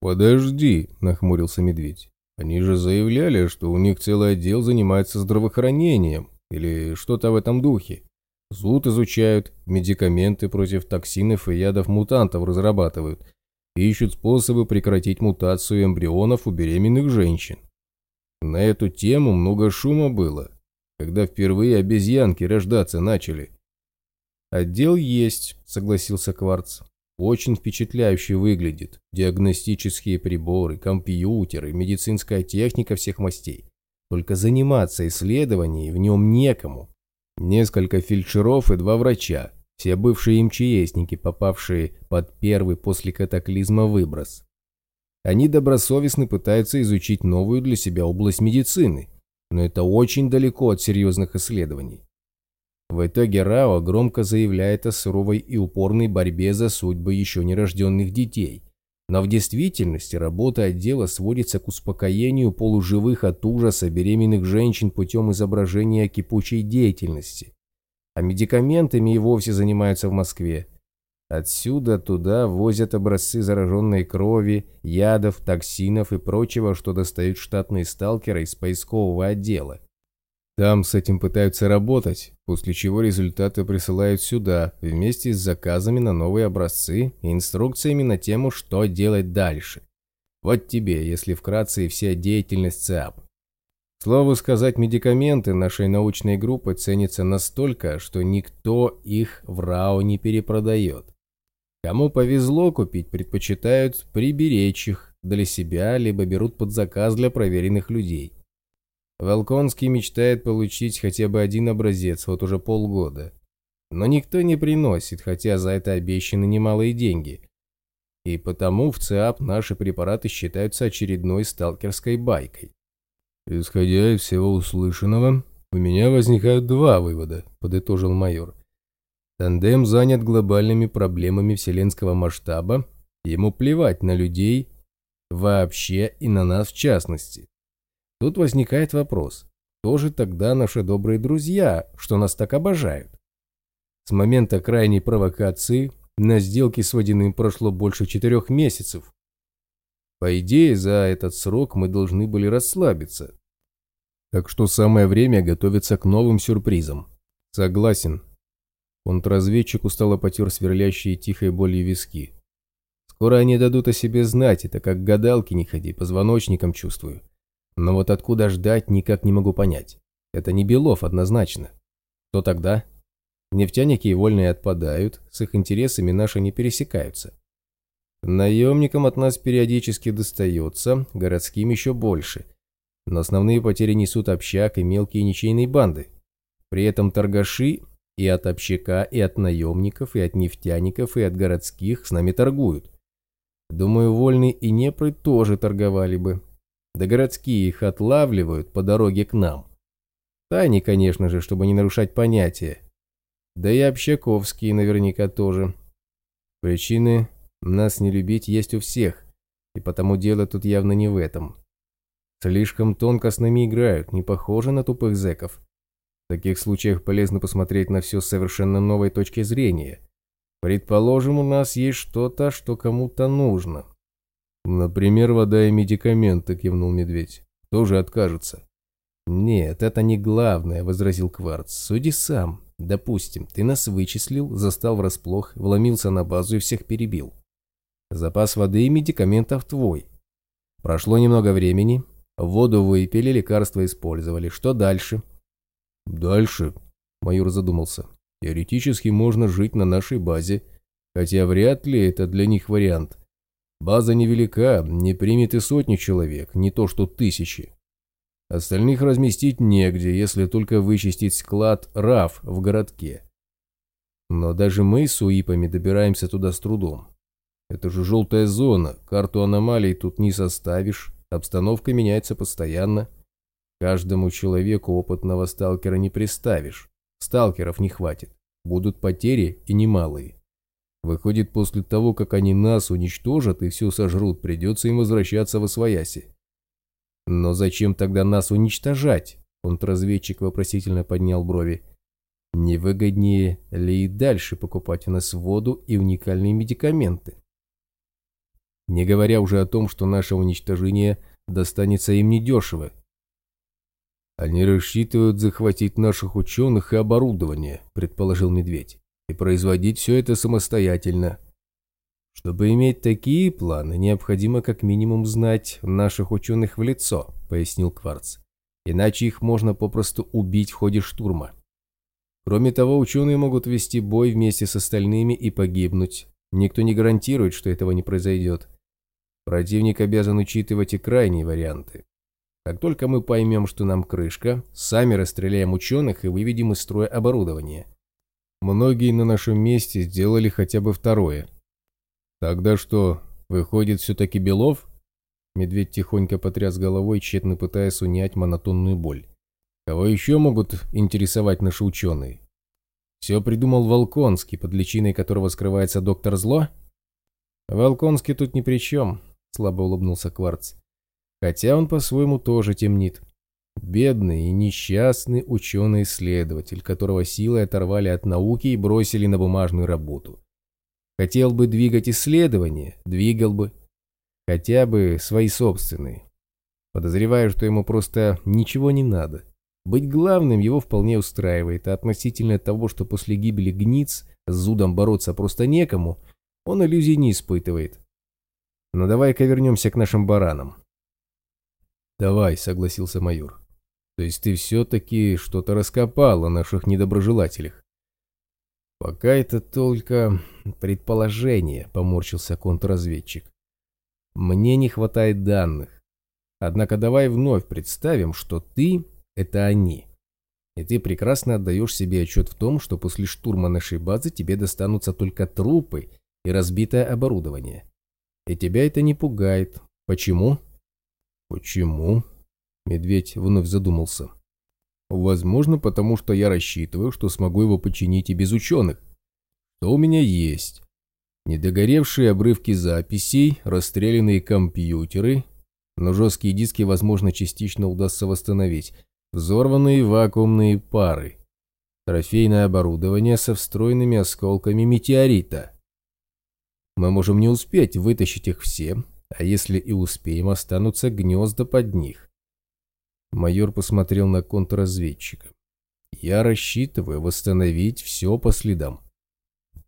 «Подожди», — нахмурился медведь. «Они же заявляли, что у них целый отдел занимается здравоохранением, или что-то в этом духе. Зуд изучают, медикаменты против токсинов и ядов мутантов разрабатывают, ищут способы прекратить мутацию эмбрионов у беременных женщин. На эту тему много шума было, когда впервые обезьянки рождаться начали. «Отдел есть», — согласился Кварц. «Очень впечатляюще выглядит. Диагностические приборы, компьютеры, медицинская техника всех мастей. Только заниматься исследованием в нем некому. Несколько фельдшеров и два врача, все бывшие МЧСники, попавшие под первый после катаклизма выброс. Они добросовестно пытаются изучить новую для себя область медицины, но это очень далеко от серьезных исследований. В итоге Рао громко заявляет о суровой и упорной борьбе за судьбы еще нерожденных детей. Но в действительности работа отдела сводится к успокоению полуживых от ужаса беременных женщин путем изображения кипучей деятельности. А медикаментами и вовсе занимаются в Москве. Отсюда туда возят образцы зараженной крови, ядов, токсинов и прочего, что достают штатные сталкеры из поискового отдела. Там с этим пытаются работать, после чего результаты присылают сюда, вместе с заказами на новые образцы и инструкциями на тему, что делать дальше. Вот тебе, если вкратце, и вся деятельность ЦАП. Слову сказать, медикаменты нашей научной группы ценятся настолько, что никто их в РАО не перепродает. Кому повезло купить, предпочитают приберечь их для себя, либо берут под заказ для проверенных людей. Волконский мечтает получить хотя бы один образец, вот уже полгода. Но никто не приносит, хотя за это обещаны немалые деньги. И потому в ЦИАП наши препараты считаются очередной сталкерской байкой. Исходя из всего услышанного, у меня возникают два вывода, подытожил майор. Тандем занят глобальными проблемами вселенского масштаба, ему плевать на людей вообще и на нас в частности. Тут возникает вопрос, кто же тогда наши добрые друзья, что нас так обожают? С момента крайней провокации на сделке с водяным прошло больше четырех месяцев. По идее, за этот срок мы должны были расслабиться. Так что самое время готовиться к новым сюрпризам. Согласен. Контрразведчик устало потер сверлящие тихой болью виски. Скоро они дадут о себе знать, это как гадалки не ходи, позвоночником чувствую. Но вот откуда ждать, никак не могу понять. Это не Белов однозначно. Что тогда? Нефтяники и вольные отпадают, с их интересами наши не пересекаются. Наемникам от нас периодически достается, городским еще больше. Но основные потери несут общак и мелкие ничейные банды. При этом торгаши и от общака, и от наемников, и от нефтяников, и от городских с нами торгуют. Думаю, вольные и непры тоже торговали бы, да городские их отлавливают по дороге к нам. Тайне, конечно же, чтобы не нарушать понятия. Да и общаковские наверняка тоже. Причины нас не любить есть у всех, и потому дело тут явно не в этом. Слишком тонко с нами играют, не похожи на тупых зэков. В таких случаях полезно посмотреть на все с совершенно новой точки зрения. Предположим, у нас есть что-то, что кому-то нужно. «Например, вода и медикаменты», — кивнул медведь. «Кто же откажется?» «Нет, это не главное», — возразил Кварц. «Суди сам. Допустим, ты нас вычислил, застал врасплох, вломился на базу и всех перебил. Запас воды и медикаментов твой. Прошло немного времени, воду выпили, лекарства использовали. Что дальше?» «Дальше», — майор задумался. «Теоретически можно жить на нашей базе, хотя вряд ли это для них вариант. База невелика, не примет и сотни человек, не то что тысячи. Остальных разместить негде, если только вычистить склад РАФ в городке. Но даже мы с УИПами добираемся туда с трудом. Это же желтая зона, карту аномалий тут не составишь, обстановка меняется постоянно. Каждому человеку опытного сталкера не приставишь, сталкеров не хватит, будут потери и немалые. Выходит, после того, как они нас уничтожат и все сожрут, придется им возвращаться в Освояси. Но зачем тогда нас уничтожать? Контрразведчик вопросительно поднял брови. Не выгоднее ли и дальше покупать у нас воду и уникальные медикаменты? не говоря уже о том, что наше уничтожение достанется им недешево. «Они рассчитывают захватить наших ученых и оборудование», – предположил Медведь, – «и производить все это самостоятельно. Чтобы иметь такие планы, необходимо как минимум знать наших ученых в лицо», – пояснил Кварц. «Иначе их можно попросту убить в ходе штурма. Кроме того, ученые могут вести бой вместе с остальными и погибнуть. Никто не гарантирует, что этого не произойдет. Противник обязан учитывать и крайние варианты. Как только мы поймем, что нам крышка, сами расстреляем ученых и выведем из строя оборудование. Многие на нашем месте сделали хотя бы второе. Тогда что, выходит все-таки Белов? Медведь тихонько потряс головой, тщетно пытаясь унять монотонную боль. Кого еще могут интересовать наши ученые? Все придумал Волконский, под личиной которого скрывается доктор Зло? Волконский тут ни при чем, слабо улыбнулся Кварц. Хотя он по-своему тоже темнит. Бедный и несчастный ученый-исследователь, которого силой оторвали от науки и бросили на бумажную работу. Хотел бы двигать исследования, двигал бы. Хотя бы свои собственные. Подозреваю, что ему просто ничего не надо. Быть главным его вполне устраивает, а относительно того, что после гибели гниц с зудом бороться просто некому, он иллюзий не испытывает. Но давай-ка вернемся к нашим баранам. «Давай», — согласился майор. «То есть ты все-таки что-то раскопал о наших недоброжелателях?» «Пока это только предположение», — поморщился контрразведчик. «Мне не хватает данных. Однако давай вновь представим, что ты — это они. И ты прекрасно отдаешь себе отчет в том, что после штурма нашей базы тебе достанутся только трупы и разбитое оборудование. И тебя это не пугает. Почему?» «Почему?» Медведь вновь задумался. «Возможно, потому что я рассчитываю, что смогу его починить и без ученых. Что у меня есть? Недогоревшие обрывки записей, расстрелянные компьютеры, но жесткие диски, возможно, частично удастся восстановить, взорванные вакуумные пары, трофейное оборудование со встроенными осколками метеорита. Мы можем не успеть вытащить их все, а если и успеем, останутся гнезда под них. Майор посмотрел на контрразведчика. Я рассчитываю восстановить все по следам.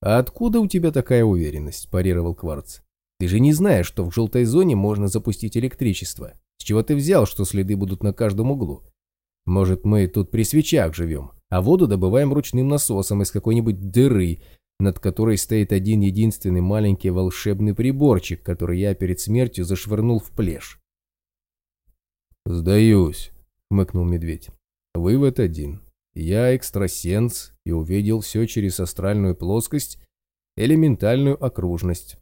А откуда у тебя такая уверенность? парировал Кварц. Ты же не знаешь, что в желтой зоне можно запустить электричество. С чего ты взял, что следы будут на каждом углу? Может, мы тут при свечах живем, а воду добываем ручным насосом из какой-нибудь дыры, над которой стоит один единственный маленький волшебный приборчик, который я перед смертью зашвырнул в плешь. «Сдаюсь», — хмыкнул медведь. «Вывод один. Я экстрасенс и увидел все через астральную плоскость, элементальную окружность.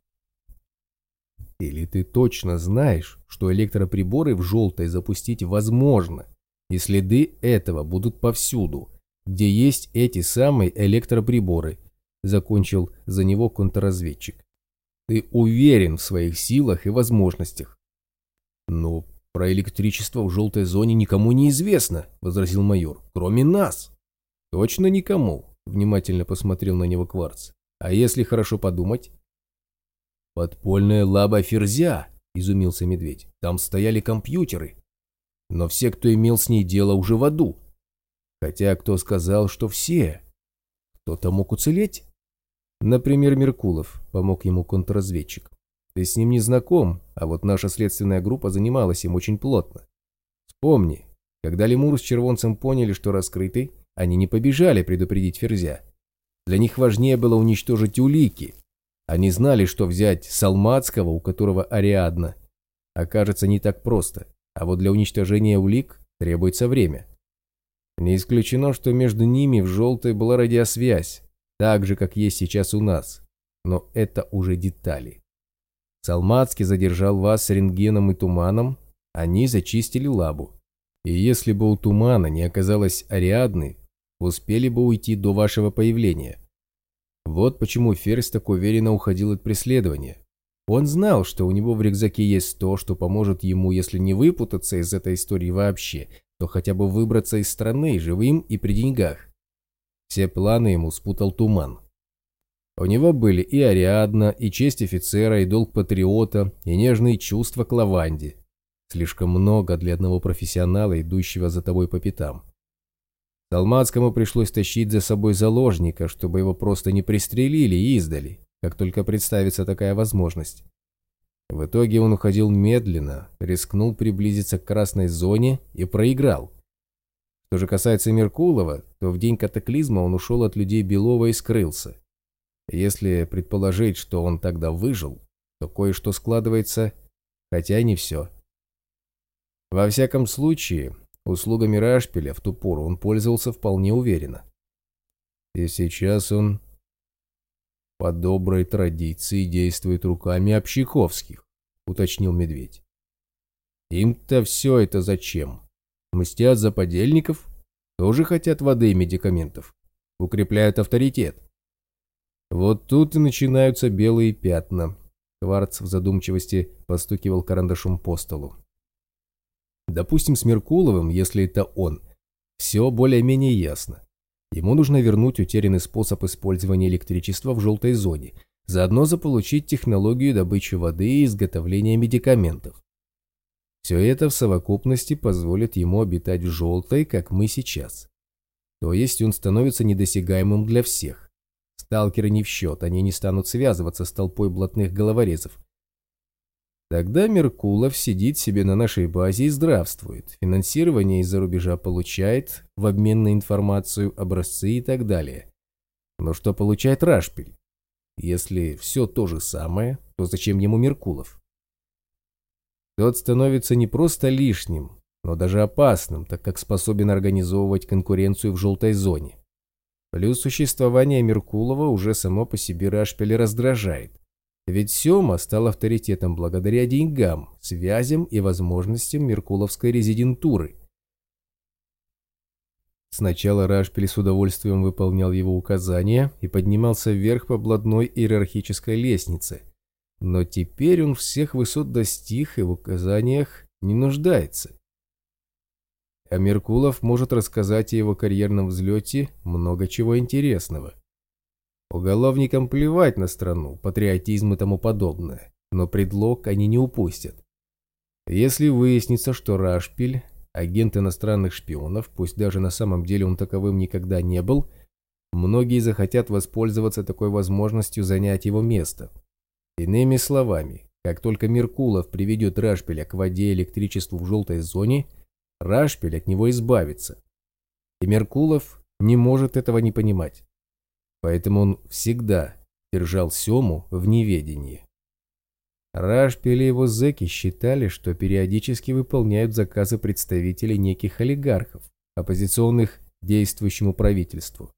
Или ты точно знаешь, что электроприборы в желтой запустить возможно, и следы этого будут повсюду, где есть эти самые электроприборы, закончил за него контрразведчик. Ты уверен в своих силах и возможностях. Но про электричество в желтой зоне никому не известно, возразил майор, кроме нас. Точно никому, внимательно посмотрел на него Кварц. А если хорошо подумать? Подпольная лаба Ферзя, изумился медведь. Там стояли компьютеры. Но все, кто имел с ней дело, уже в аду. Хотя кто сказал, что все? Кто-то мог уцелеть? Например, Меркулов, помог ему контрразведчик. Ты с ним не знаком, а вот наша следственная группа занималась им очень плотно. Вспомни, когда Лемур с Червонцем поняли, что раскрыты, они не побежали предупредить Ферзя. Для них важнее было уничтожить улики. Они знали, что взять Салмацкого, у которого Ариадна, окажется не так просто, а вот для уничтожения улик требуется время. Не исключено, что между ними в желтой была радиосвязь, так же, как есть сейчас у нас. Но это уже детали. Салмацкий задержал вас с рентгеном и туманом, они зачистили лабу. И если бы у тумана не оказалось Ариадны, успели бы уйти до вашего появления. Вот почему Ферзь так уверенно уходил от преследования. Он знал, что у него в рюкзаке есть то, что поможет ему, если не выпутаться из этой истории вообще, то хотя бы выбраться из страны живым и при деньгах. Все планы ему спутал туман. У него были и Ариадна, и честь офицера, и долг патриота, и нежные чувства к лаванде. Слишком много для одного профессионала, идущего за тобой по пятам. Талмацкому пришлось тащить за собой заложника, чтобы его просто не пристрелили и издали, как только представится такая возможность. В итоге он уходил медленно, рискнул приблизиться к красной зоне и проиграл. Что же касается Меркулова, то в день катаклизма он ушел от людей Белова и скрылся. Если предположить, что он тогда выжил, то кое-что складывается, хотя не все. Во всяком случае, услугами Рашпиля в ту пору он пользовался вполне уверенно. И сейчас он по доброй традиции действует руками общаковских, уточнил Медведь. Им-то все это зачем? Мстят за подельников? Тоже хотят воды и медикаментов? Укрепляют авторитет? Вот тут и начинаются белые пятна. Кварц в задумчивости постукивал карандашом по столу. Допустим, с Меркуловым, если это он, все более-менее ясно. Ему нужно вернуть утерянный способ использования электричества в желтой зоне, заодно заполучить технологию добычи воды и изготовления медикаментов. Все это в совокупности позволит ему обитать в желтой, как мы сейчас. То есть он становится недосягаемым для всех. Сталкеры не в счет, они не станут связываться с толпой блатных головорезов. Тогда Меркулов сидит себе на нашей базе и здравствует, финансирование из-за рубежа получает, в обмен на информацию, образцы и так далее. Но что получает Рашпиль? Если все то же самое, то зачем ему Меркулов? Тот становится не просто лишним, но даже опасным, так как способен организовывать конкуренцию в желтой зоне. Плюс существование Меркулова уже само по себе Рашпеля раздражает. Ведь Сёма стал авторитетом благодаря деньгам, связям и возможностям Меркуловской резидентуры. Сначала Рашпель с удовольствием выполнял его указания и поднимался вверх по блатной иерархической лестнице. Но теперь он всех высот достиг и в указаниях не нуждается а Меркулов может рассказать о его карьерном взлете много чего интересного. Уголовникам плевать на страну, патриотизм и тому подобное, но предлог они не упустят. Если выяснится, что Рашпиль – агент иностранных шпионов, пусть даже на самом деле он таковым никогда не был, многие захотят воспользоваться такой возможностью занять его место. Иными словами, как только Меркулов приведет Рашпиля к воде и электричеству в желтой зоне – Рашпиль от него избавится. И Меркулов не может этого не понимать. Поэтому он всегда держал Сему в неведении. Рашпиль и его зэки считали, что периодически выполняют заказы представителей неких олигархов, оппозиционных действующему правительству.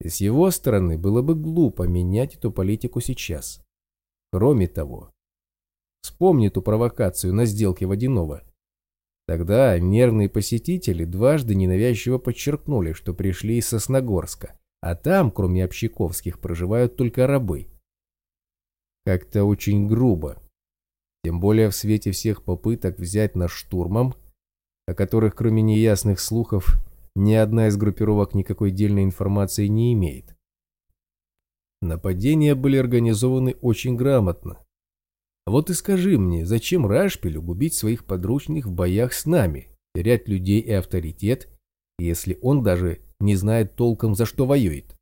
И с его стороны было бы глупо менять эту политику сейчас. Кроме того, вспомни ту провокацию на сделке Водянова – Тогда нервные посетители дважды ненавязчиво подчеркнули, что пришли из Сосногорска, а там, кроме общаковских, проживают только рабы. Как-то очень грубо. Тем более в свете всех попыток взять нас штурмом, о которых, кроме неясных слухов, ни одна из группировок никакой дельной информации не имеет. Нападения были организованы очень грамотно, вот и скажи мне, зачем Рашпилю губить своих подручных в боях с нами, терять людей и авторитет, если он даже не знает толком, за что воюет?